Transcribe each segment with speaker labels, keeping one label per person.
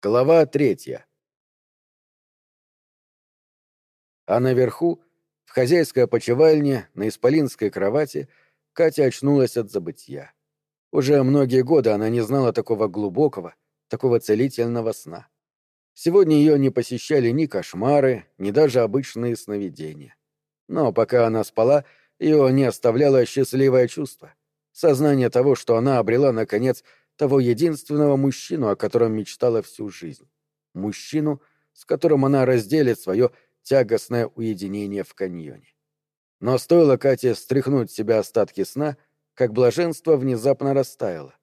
Speaker 1: Глава третья. А наверху, в хозяйской опочивальне, на исполинской кровати, Катя очнулась от забытья. Уже многие годы она не знала такого глубокого, такого целительного сна. Сегодня ее не посещали ни кошмары, ни даже обычные сновидения. Но пока она спала, ее не оставляло счастливое чувство. Сознание того, что она обрела, наконец, того единственного мужчину, о котором мечтала всю жизнь. Мужчину, с которым она разделит свое тягостное уединение в каньоне. Но стоило Кате стряхнуть с себя остатки сна, как блаженство внезапно растаяло.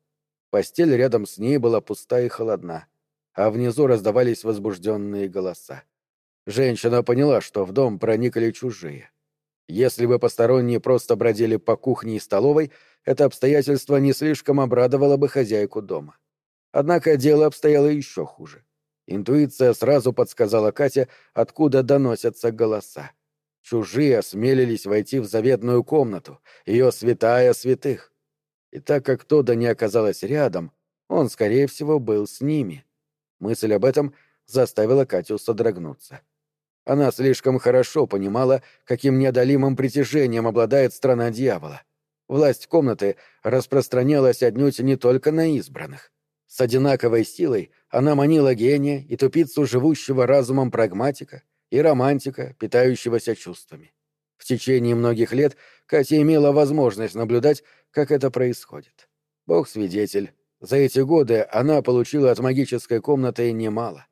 Speaker 1: Постель рядом с ней была пуста и холодна, а внизу раздавались возбужденные голоса. Женщина поняла, что в дом проникли чужие. Если бы посторонние просто бродили по кухне и столовой, это обстоятельство не слишком обрадовало бы хозяйку дома. Однако дело обстояло еще хуже. Интуиция сразу подсказала Кате, откуда доносятся голоса. Чужие осмелились войти в заветную комнату, ее святая святых. И так как Тода не оказалась рядом, он, скорее всего, был с ними. Мысль об этом заставила Катю содрогнуться. Она слишком хорошо понимала, каким неодолимым притяжением обладает страна дьявола. Власть комнаты распространялась отнюдь не только на избранных. С одинаковой силой она манила гения и тупицу живущего разумом прагматика и романтика, питающегося чувствами. В течение многих лет Катя имела возможность наблюдать, как это происходит. Бог свидетель, за эти годы она получила от магической комнаты немало.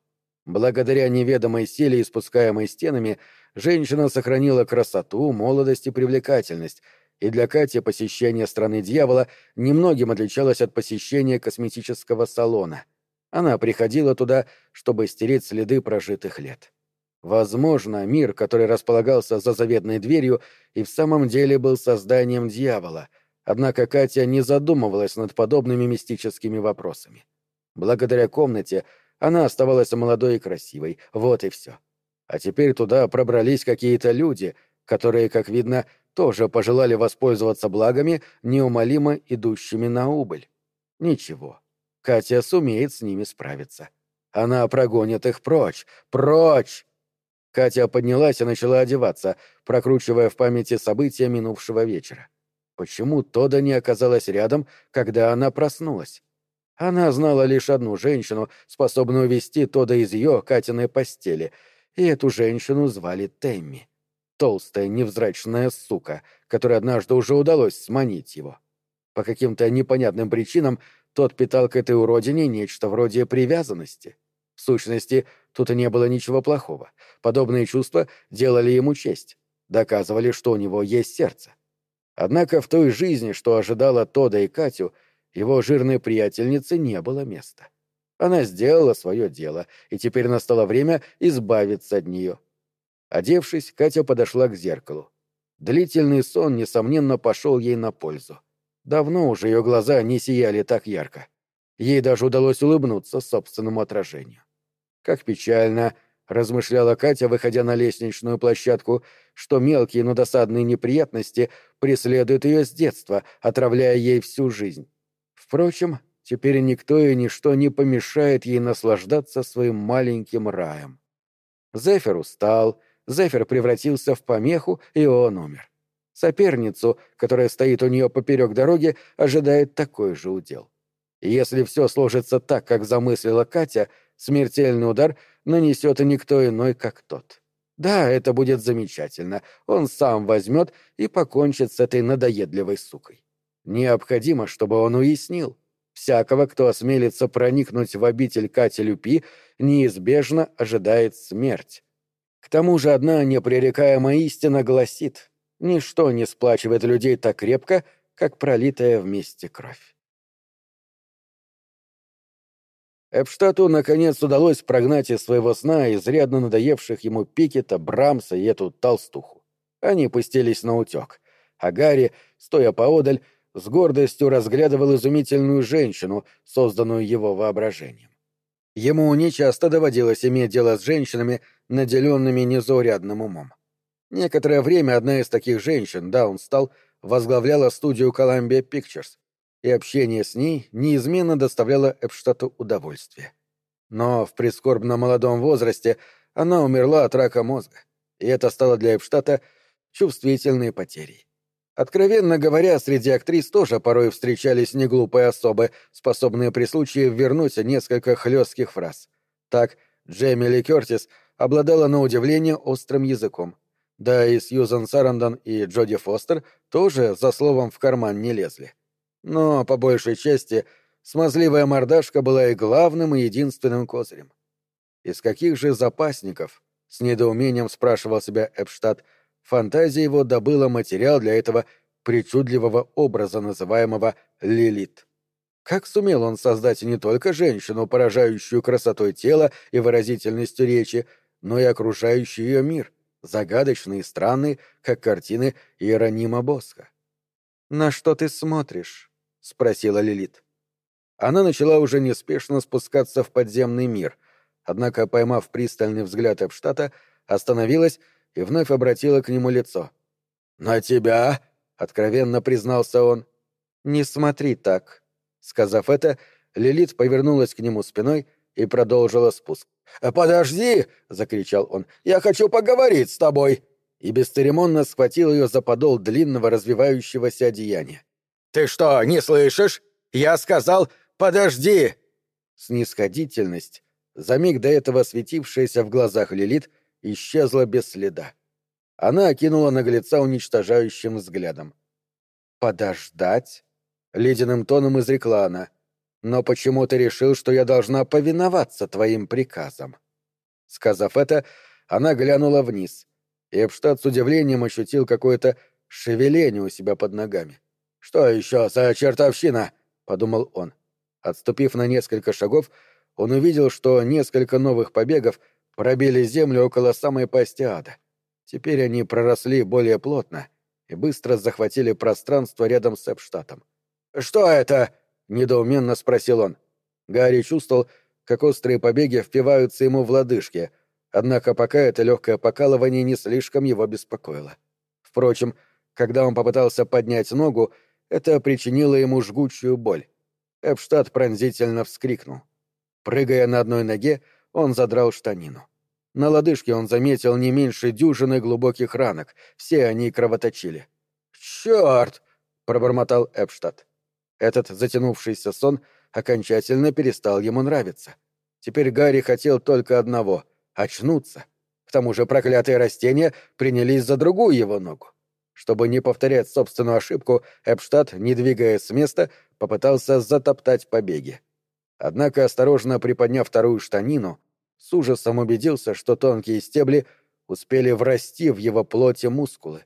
Speaker 1: Благодаря неведомой силе, испускаемой стенами, женщина сохранила красоту, молодость и привлекательность, и для Кати посещение страны дьявола немногим отличалось от посещения косметического салона. Она приходила туда, чтобы стереть следы прожитых лет. Возможно, мир, который располагался за заветной дверью, и в самом деле был созданием дьявола, однако Катя не задумывалась над подобными мистическими вопросами. Благодаря комнате — она оставалась молодой и красивой, вот и все. А теперь туда пробрались какие-то люди, которые, как видно, тоже пожелали воспользоваться благами, неумолимо идущими на убыль. Ничего, Катя сумеет с ними справиться. Она прогонит их прочь, прочь! Катя поднялась и начала одеваться, прокручивая в памяти события минувшего вечера. Почему Тода не оказалась рядом, когда она проснулась? Она знала лишь одну женщину, способную вести Тода из ее, Катиной постели, и эту женщину звали Тэмми. Толстая, невзрачная сука, которой однажды уже удалось сманить его. По каким-то непонятным причинам тот питал к этой уродине нечто вроде привязанности. В сущности, тут и не было ничего плохого. Подобные чувства делали ему честь, доказывали, что у него есть сердце. Однако в той жизни, что ожидала Тода и Катю, его жирной приятельнице не было места. Она сделала свое дело, и теперь настало время избавиться от нее. Одевшись, Катя подошла к зеркалу. Длительный сон, несомненно, пошел ей на пользу. Давно уже ее глаза не сияли так ярко. Ей даже удалось улыбнуться собственному отражению. Как печально, — размышляла Катя, выходя на лестничную площадку, что мелкие, но досадные неприятности преследуют ее с детства, отравляя ей всю жизнь. Впрочем, теперь никто и ничто не помешает ей наслаждаться своим маленьким раем. Зефир устал, Зефир превратился в помеху, и он умер. Соперницу, которая стоит у нее поперек дороги, ожидает такой же удел. И если все сложится так, как замыслила Катя, смертельный удар нанесет и никто иной, как тот. Да, это будет замечательно. Он сам возьмет и покончит с этой надоедливой сукой. Необходимо, чтобы он уяснил. Всякого, кто осмелится проникнуть в обитель Кати Люпи, неизбежно ожидает смерть. К тому же одна непререкаемая истина гласит, ничто не сплачивает людей так крепко, как пролитая вместе кровь. Эпштату, наконец, удалось прогнать из своего сна изрядно надоевших ему Пикета, Брамса и эту толстуху. Они пустились на утек, а Гарри, стоя поодаль, с гордостью разглядывал изумительную женщину, созданную его воображением. Ему нечасто доводилось иметь дело с женщинами, наделенными незаурядным умом. Некоторое время одна из таких женщин, Даунстал, возглавляла студию Columbia Pictures, и общение с ней неизменно доставляло Эпштату удовольствие. Но в прискорбно молодом возрасте она умерла от рака мозга, и это стало для Эпштата чувствительной потерей. Откровенно говоря, среди актрис тоже порой встречались неглупые особы, способные при случае вернуть несколько хлестких фраз. Так, Джейми Ли Кертис обладала на удивление острым языком. Да и Сьюзан Сарандон и Джоди Фостер тоже за словом в карман не лезли. Но, по большей части, смазливая мордашка была и главным, и единственным козырем. Из каких же запасников, с недоумением спрашивал себя Эпштадт, фантазия его добыла материал для этого причудливого образа, называемого «Лилит». Как сумел он создать не только женщину, поражающую красотой тела и выразительностью речи, но и окружающий ее мир, загадочный и странный, как картины Иеронима Босха? «На что ты смотришь?» — спросила Лилит. Она начала уже неспешно спускаться в подземный мир, однако, поймав пристальный взгляд Эпштата, остановилась и вновь обратила к нему лицо. «На тебя?» — откровенно признался он. «Не смотри так», Сказав это, Лилит повернулась к нему спиной и продолжила спуск. «Подожди!» — закричал он. «Я хочу поговорить с тобой!» И бесцеремонно схватил ее за подол длинного развивающегося одеяния. «Ты что, не слышишь? Я сказал «подожди!» Снисходительность, за миг до этого светившаяся в глазах Лилит, исчезла без следа. Она окинула наглеца уничтожающим взглядом. «Подождать?» ледяным тоном изрекла она. «Но почему ты решил, что я должна повиноваться твоим приказам?» Сказав это, она глянула вниз, и Эпштадт с удивлением ощутил какое-то шевеление у себя под ногами. «Что еще за чертовщина?» — подумал он. Отступив на несколько шагов, он увидел, что несколько новых побегов пробили землю около самой пасти ада. Теперь они проросли более плотно и быстро захватили пространство рядом с Эпштатом. «Что это?» — недоуменно спросил он. Гарри чувствовал, как острые побеги впиваются ему в лодыжки, однако пока это легкое покалывание не слишком его беспокоило. Впрочем, когда он попытался поднять ногу, это причинило ему жгучую боль. Эпштадт пронзительно вскрикнул. Прыгая на одной ноге, он задрал штанину. На лодыжке он заметил не меньше дюжины глубоких ранок, все они кровоточили. «Черт!» — пробормотал Эпштадт. Этот затянувшийся сон окончательно перестал ему нравиться. Теперь Гарри хотел только одного — очнуться. К тому же проклятые растения принялись за другую его ногу. Чтобы не повторять собственную ошибку, Эпштадт, не двигаясь с места, попытался затоптать побеги. Однако, осторожно приподняв вторую штанину, с ужасом убедился, что тонкие стебли успели врасти в его плоти мускулы.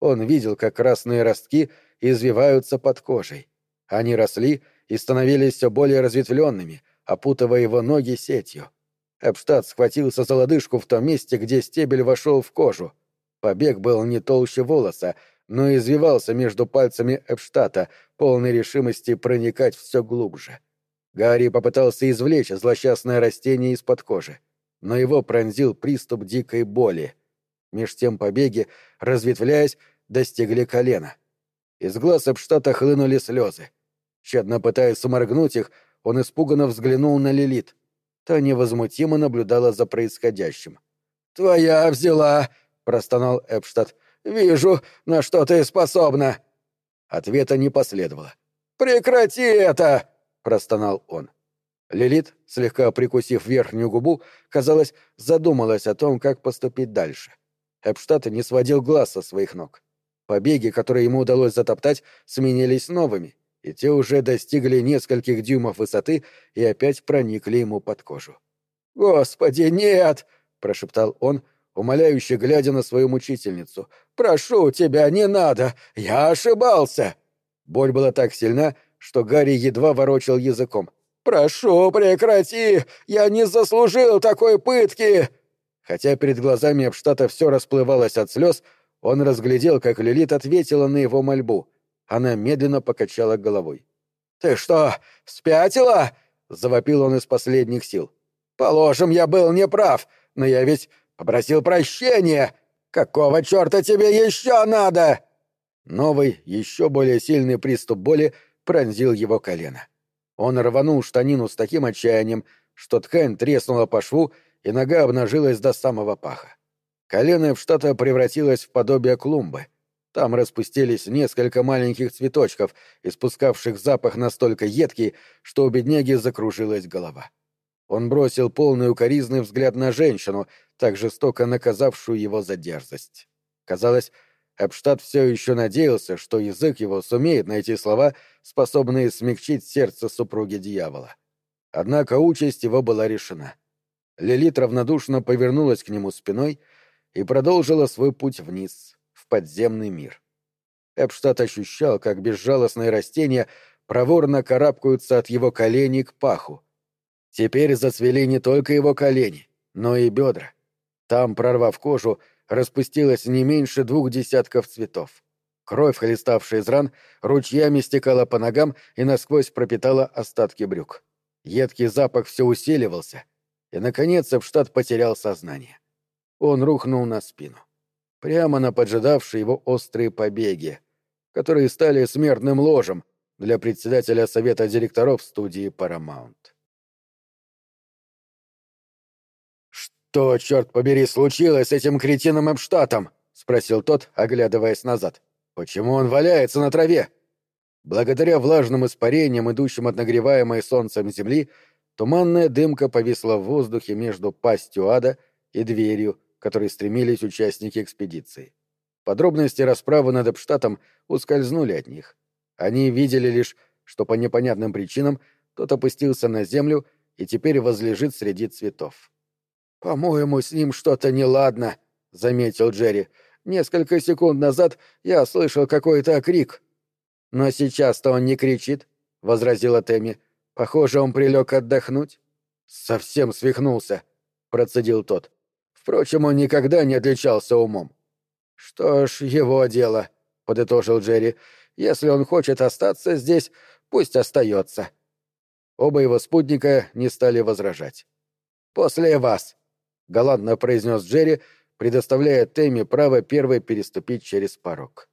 Speaker 1: Он видел, как красные ростки извиваются под кожей. Они росли и становились все более разветвленными, опутывая его ноги сетью. Эпштадт схватился за лодыжку в том месте, где стебель вошел в кожу. Побег был не толще волоса, но извивался между пальцами Эпштадта, полной решимости проникать все глубже. Гарри попытался извлечь злосчастное растение из-под кожи, но его пронзил приступ дикой боли. Меж тем побеги, разветвляясь, достигли колена. Из глаз Эпштадта хлынули слезы. Тщетно пытаясь уморгнуть их, он испуганно взглянул на Лилит. Та невозмутимо наблюдала за происходящим. «Твоя взяла!» — простонал Эпштадт. «Вижу, на что ты способна!» Ответа не последовало. «Прекрати это!» — простонал он. Лилит, слегка прикусив верхнюю губу, казалось, задумалась о том, как поступить дальше. Эпштадт не сводил глаз со своих ног. Побеги, которые ему удалось затоптать, сменились новыми и те уже достигли нескольких дюймов высоты и опять проникли ему под кожу. «Господи, нет!» — прошептал он, умоляюще глядя на свою мучительницу. «Прошу тебя, не надо! Я ошибался!» Боль была так сильна, что Гарри едва ворочал языком. «Прошу, прекрати! Я не заслужил такой пытки!» Хотя перед глазами Эпштата все расплывалось от слез, он разглядел, как Лилит ответила на его мольбу — она медленно покачала головой. «Ты что, спятила?» — завопил он из последних сил. «Положим, я был неправ, но я ведь попросил прощения. Какого черта тебе еще надо?» Новый, еще более сильный приступ боли пронзил его колено. Он рванул штанину с таким отчаянием, что ткань треснула по шву, и нога обнажилась до самого паха. Колено Эпштата превратилось в подобие клумбы. Там распустились несколько маленьких цветочков, испускавших запах настолько едкий, что у бедняги закружилась голова. Он бросил полный укоризный взгляд на женщину, так жестоко наказавшую его за дерзость. Казалось, Эпштадт все еще надеялся, что язык его сумеет найти слова, способные смягчить сердце супруги дьявола. Однако участь его была решена. Лилит равнодушно повернулась к нему спиной и продолжила свой путь вниз, в подземный мир. Эпштадт ощущал, как безжалостные растения проворно карабкаются от его коленей к паху. Теперь зацвели не только его колени, но и бедра. Там, прорвав кожу, распустилось не меньше двух десятков цветов. Кровь, хлеставшая из ран, ручьями стекала по ногам и насквозь пропитала остатки брюк. Едкий запах все усиливался, и, наконец, Эпштадт потерял сознание. Он рухнул на спину. Прямо на поджидавшие его острые побеги, которые стали смертным ложем для председателя совета директоров студии Paramount. «Что, черт побери, случилось с этим кретином Эпштатом?» — спросил тот, оглядываясь назад. «Почему он валяется на траве?» Благодаря влажным испарениям, идущим от нагреваемой солнцем земли, туманная дымка повисла в воздухе между пастью ада и дверью, к которой стремились участники экспедиции. Подробности расправы над Эпштатом ускользнули от них. Они видели лишь, что по непонятным причинам тот опустился на землю и теперь возлежит среди цветов. «По-моему, с ним что-то неладно», — заметил Джерри. «Несколько секунд назад я слышал какой-то крик». «Но сейчас-то он не кричит», — возразила Тэмми. «Похоже, он прилег отдохнуть». «Совсем свихнулся», — процедил тот. «Впрочем, он никогда не отличался умом». «Что ж, его дело», — подытожил Джерри. «Если он хочет остаться здесь, пусть остается». Оба его спутника не стали возражать. «После вас», галантно произнес Джерри, предоставляя Тэмми право первой переступить через порог.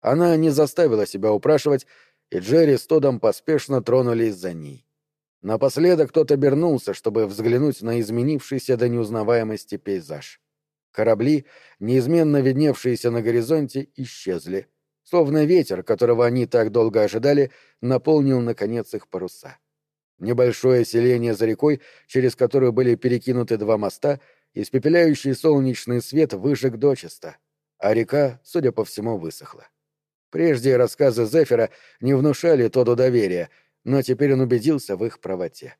Speaker 1: Она не заставила себя упрашивать, и Джерри с Тодом поспешно тронулись за ней. Напоследок кто-то обернулся, чтобы взглянуть на изменившийся до неузнаваемости пейзаж. Корабли, неизменно видневшиеся на горизонте, исчезли. Словно ветер, которого они так долго ожидали, наполнил, наконец, их паруса. Небольшое селение за рекой, через которое были перекинуты два моста, Испепеляющий солнечный свет выжег дочисто, а река, судя по всему, высохла. Прежде рассказы Зефира не внушали Тоду доверия, но теперь он убедился в их правоте.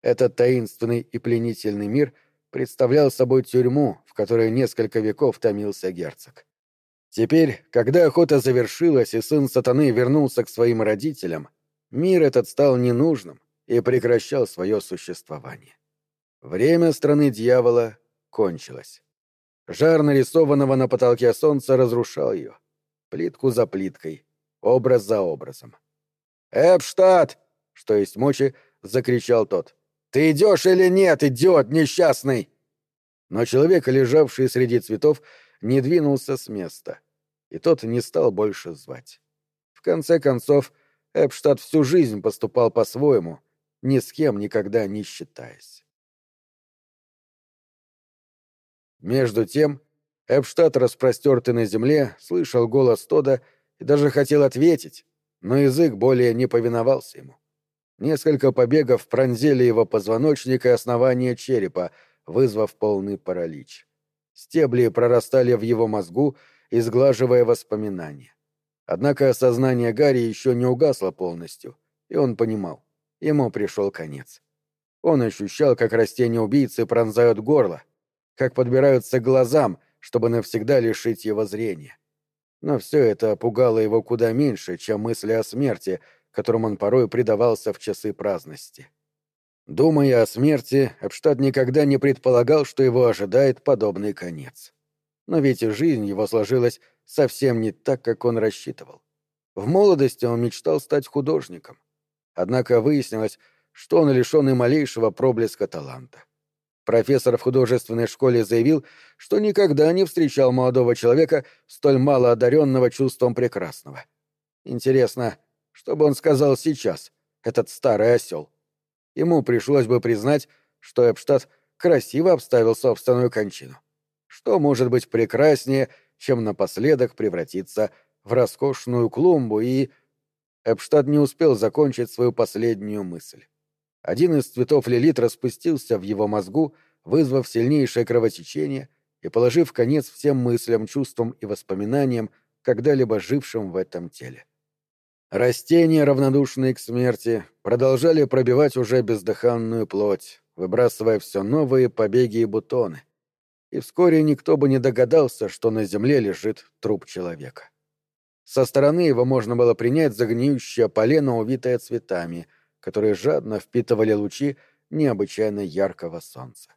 Speaker 1: Этот таинственный и пленительный мир представлял собой тюрьму, в которой несколько веков томился герцог. Теперь, когда охота завершилась и сын сатаны вернулся к своим родителям, мир этот стал ненужным и прекращал свое существование. Время страны дьявола кончилась. Жар нарисованного на потолке солнца разрушал ее. Плитку за плиткой, образ за образом. «Эпштадт!» — что есть мочи, закричал тот. «Ты идешь или нет, идиот несчастный!» Но человек, лежавший среди цветов, не двинулся с места, и тот не стал больше звать. В конце концов, Эпштадт всю жизнь поступал по-своему, ни с кем никогда не считаясь. Между тем, Эпштадт, распростертый на земле, слышал голос Тода и даже хотел ответить, но язык более не повиновался ему. Несколько побегов пронзили его позвоночник и основание черепа, вызвав полный паралич. Стебли прорастали в его мозгу, изглаживая воспоминания. Однако сознание Гарри еще не угасло полностью, и он понимал, ему пришел конец. Он ощущал, как растения-убийцы пронзают горло, как подбираются к глазам, чтобы навсегда лишить его зрения. Но все это пугало его куда меньше, чем мысли о смерти, которым он порой предавался в часы праздности. Думая о смерти, Эпштадт никогда не предполагал, что его ожидает подобный конец. Но ведь и жизнь его сложилась совсем не так, как он рассчитывал. В молодости он мечтал стать художником. Однако выяснилось, что он лишен и малейшего проблеска таланта. Профессор в художественной школе заявил, что никогда не встречал молодого человека, столь мало одаренного чувством прекрасного. Интересно, что бы он сказал сейчас, этот старый осел? Ему пришлось бы признать, что Эпштадт красиво обставил собственную кончину. Что может быть прекраснее, чем напоследок превратиться в роскошную клумбу и... Эпштадт не успел закончить свою последнюю мысль. Один из цветов лилит распустился в его мозгу, вызвав сильнейшее кровотечение и положив конец всем мыслям, чувствам и воспоминаниям, когда-либо жившим в этом теле. Растения, равнодушные к смерти, продолжали пробивать уже бездыханную плоть, выбрасывая все новые побеги и бутоны. И вскоре никто бы не догадался, что на земле лежит труп человека. Со стороны его можно было принять за гниющее полено, увитое цветами, которые жадно впитывали лучи необычайно яркого солнца.